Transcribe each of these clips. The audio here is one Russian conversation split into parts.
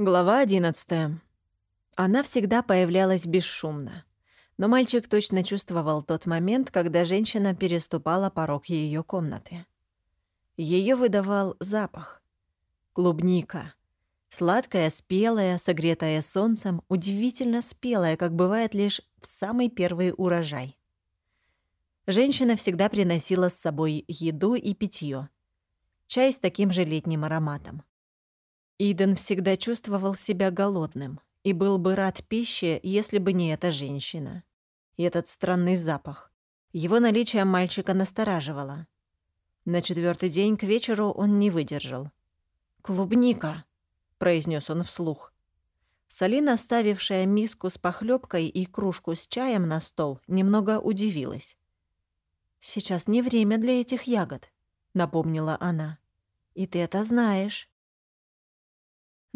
Глава 11. Она всегда появлялась бесшумно. Но мальчик точно чувствовал тот момент, когда женщина переступала порог ее комнаты. Ее выдавал запах. Клубника. Сладкая, спелая, согретая солнцем, удивительно спелая, как бывает лишь в самый первый урожай. Женщина всегда приносила с собой еду и питье. Чай с таким же летним ароматом. Иден всегда чувствовал себя голодным и был бы рад пище, если бы не эта женщина. И этот странный запах. Его наличие мальчика настораживало. На четвертый день к вечеру он не выдержал. «Клубника!» — произнес он вслух. Салина, ставившая миску с похлебкой и кружку с чаем на стол, немного удивилась. «Сейчас не время для этих ягод», — напомнила она. «И ты это знаешь».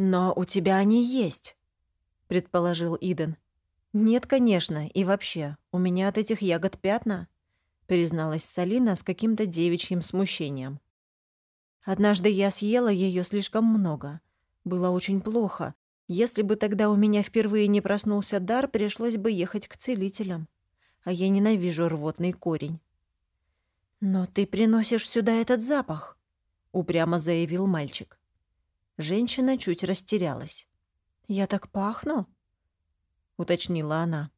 «Но у тебя они есть», — предположил Иден. «Нет, конечно, и вообще, у меня от этих ягод пятна», — призналась Салина с каким-то девичьим смущением. «Однажды я съела ее слишком много. Было очень плохо. Если бы тогда у меня впервые не проснулся дар, пришлось бы ехать к целителям. А я ненавижу рвотный корень». «Но ты приносишь сюда этот запах», — упрямо заявил мальчик. Женщина чуть растерялась. «Я так пахну?» — уточнила она.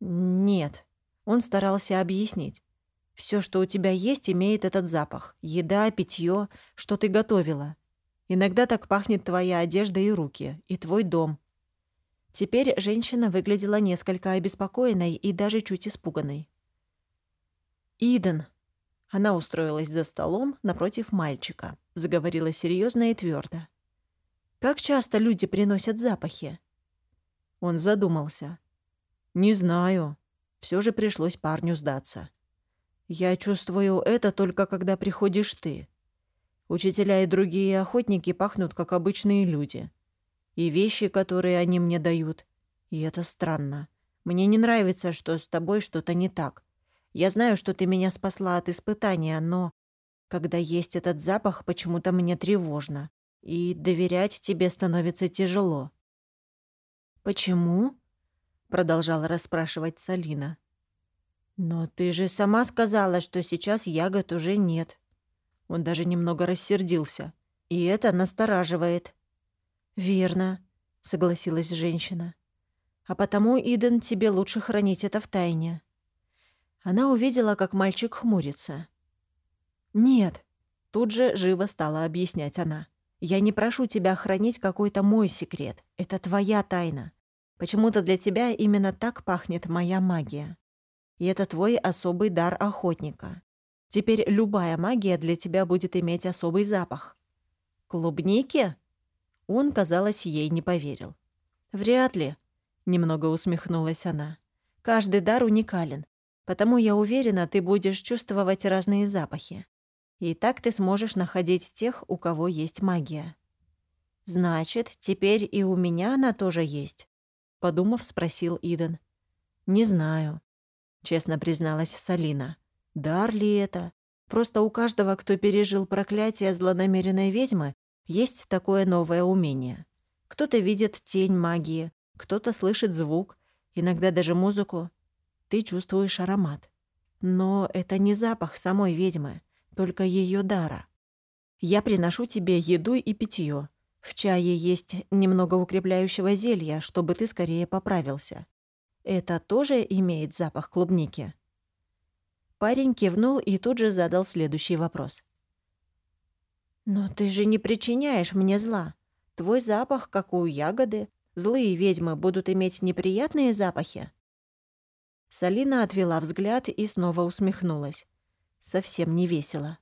«Нет». Он старался объяснить. Все, что у тебя есть, имеет этот запах. Еда, питье, что ты готовила. Иногда так пахнет твоя одежда и руки, и твой дом». Теперь женщина выглядела несколько обеспокоенной и даже чуть испуганной. «Иден», она устроилась за столом напротив мальчика, заговорила серьезно и твердо. «Как часто люди приносят запахи?» Он задумался. «Не знаю. Все же пришлось парню сдаться. Я чувствую это только когда приходишь ты. Учителя и другие охотники пахнут, как обычные люди. И вещи, которые они мне дают. И это странно. Мне не нравится, что с тобой что-то не так. Я знаю, что ты меня спасла от испытания, но когда есть этот запах, почему-то мне тревожно, и доверять тебе становится тяжело». «Почему?» — продолжала расспрашивать Салина. «Но ты же сама сказала, что сейчас ягод уже нет». Он даже немного рассердился. «И это настораживает». «Верно», — согласилась женщина. «А потому, Иден, тебе лучше хранить это в тайне. Она увидела, как мальчик хмурится. «Нет», — тут же живо стала объяснять она. «Я не прошу тебя хранить какой-то мой секрет. Это твоя тайна. Почему-то для тебя именно так пахнет моя магия. И это твой особый дар охотника. Теперь любая магия для тебя будет иметь особый запах. Клубники? Он, казалось, ей не поверил. Вряд ли, немного усмехнулась она. Каждый дар уникален. Потому я уверена, ты будешь чувствовать разные запахи. И так ты сможешь находить тех, у кого есть магия. Значит, теперь и у меня она тоже есть, подумав, спросил Иден. Не знаю, честно призналась Салина. Дар ли это? Просто у каждого, кто пережил проклятие злонамеренной ведьмы, есть такое новое умение. Кто-то видит тень магии, кто-то слышит звук, иногда даже музыку, ты чувствуешь аромат. Но это не запах самой ведьмы, только ее дара. Я приношу тебе еду и питье. В чае есть немного укрепляющего зелья, чтобы ты скорее поправился. Это тоже имеет запах клубники?» Парень кивнул и тут же задал следующий вопрос. «Но ты же не причиняешь мне зла. Твой запах, как у ягоды. Злые ведьмы будут иметь неприятные запахи?» Салина отвела взгляд и снова усмехнулась. Совсем не весело.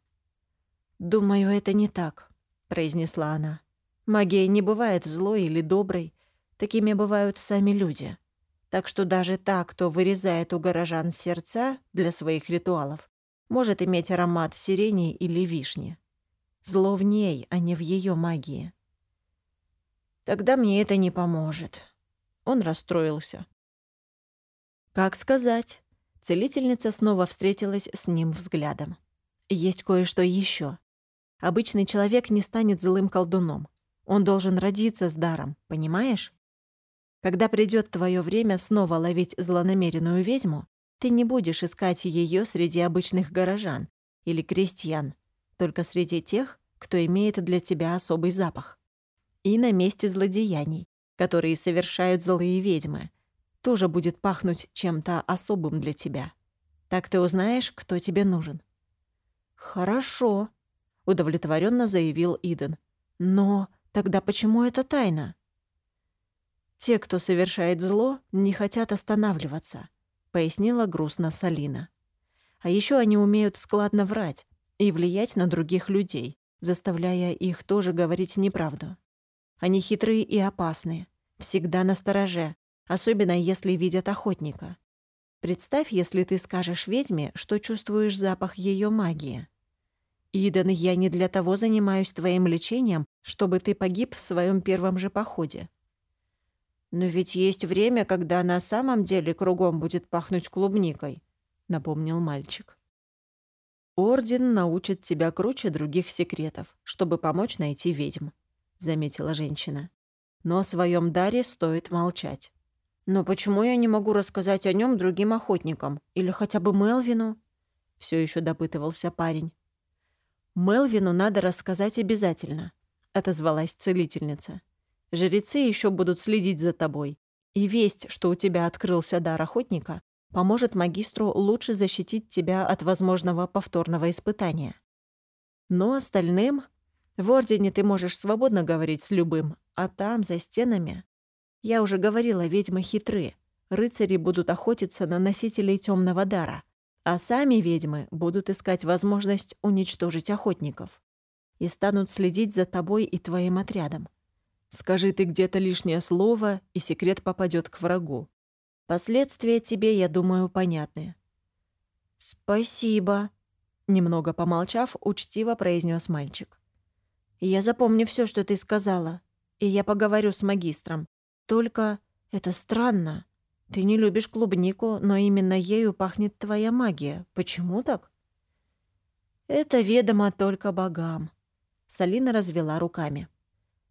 «Думаю, это не так», — произнесла она. «Магия не бывает злой или доброй. Такими бывают сами люди. Так что даже та, кто вырезает у горожан сердца для своих ритуалов, может иметь аромат сирени или вишни. Зло в ней, а не в ее магии». «Тогда мне это не поможет». Он расстроился. Как сказать? Целительница снова встретилась с ним взглядом. Есть кое-что еще. Обычный человек не станет злым колдуном. Он должен родиться с даром, понимаешь? Когда придет твое время снова ловить злонамеренную ведьму, ты не будешь искать ее среди обычных горожан или крестьян, только среди тех, кто имеет для тебя особый запах. И на месте злодеяний, которые совершают злые ведьмы, тоже будет пахнуть чем-то особым для тебя. Так ты узнаешь, кто тебе нужен. «Хорошо», — удовлетворенно заявил Иден. «Но тогда почему это тайна?» «Те, кто совершает зло, не хотят останавливаться», — пояснила грустно Салина. «А еще они умеют складно врать и влиять на других людей, заставляя их тоже говорить неправду. Они хитрые и опасные, всегда на стороже, особенно если видят охотника. Представь, если ты скажешь ведьме, что чувствуешь запах ее магии. «Иден, я не для того занимаюсь твоим лечением, чтобы ты погиб в своем первом же походе. «Но ведь есть время, когда на самом деле кругом будет пахнуть клубникой», — напомнил мальчик. «Орден научит тебя круче других секретов, чтобы помочь найти ведьм», — заметила женщина. «Но о своем даре стоит молчать». «Но почему я не могу рассказать о нем другим охотникам? Или хотя бы Мелвину?» Все еще допытывался парень. «Мелвину надо рассказать обязательно», — отозвалась целительница. Жрецы еще будут следить за тобой. И весть, что у тебя открылся дар охотника, поможет магистру лучше защитить тебя от возможного повторного испытания. Но остальным... В Ордене ты можешь свободно говорить с любым, а там, за стенами... Я уже говорила, ведьмы хитры. Рыцари будут охотиться на носителей темного дара, а сами ведьмы будут искать возможность уничтожить охотников и станут следить за тобой и твоим отрядом. Скажи ты где-то лишнее слово, и секрет попадет к врагу. Последствия тебе, я думаю, понятны». «Спасибо», — немного помолчав, учтиво произнес мальчик. «Я запомню все, что ты сказала, и я поговорю с магистром. Только это странно. Ты не любишь клубнику, но именно ею пахнет твоя магия. Почему так?» «Это ведомо только богам», — Салина развела руками.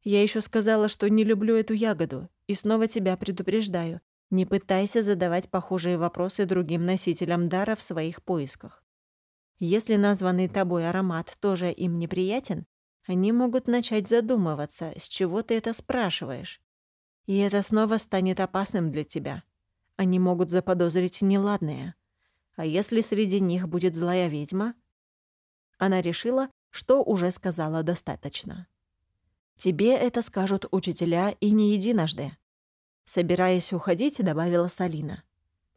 Я еще сказала, что не люблю эту ягоду, и снова тебя предупреждаю. Не пытайся задавать похожие вопросы другим носителям дара в своих поисках. Если названный тобой аромат тоже им неприятен, они могут начать задумываться, с чего ты это спрашиваешь. И это снова станет опасным для тебя. Они могут заподозрить неладное. А если среди них будет злая ведьма? Она решила, что уже сказала достаточно. Тебе это скажут учителя и не единожды. Собираясь уходить, добавила Салина.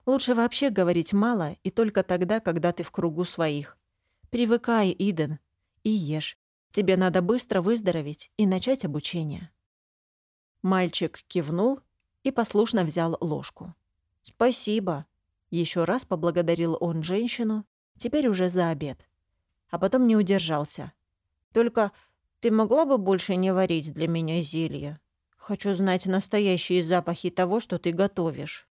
Лучше вообще говорить мало и только тогда, когда ты в кругу своих. Привыкай, Иден, и ешь. Тебе надо быстро выздороветь и начать обучение. Мальчик кивнул и послушно взял ложку. «Спасибо», — еще раз поблагодарил он женщину, теперь уже за обед. А потом не удержался. «Только ты могла бы больше не варить для меня зелья? Хочу знать настоящие запахи того, что ты готовишь».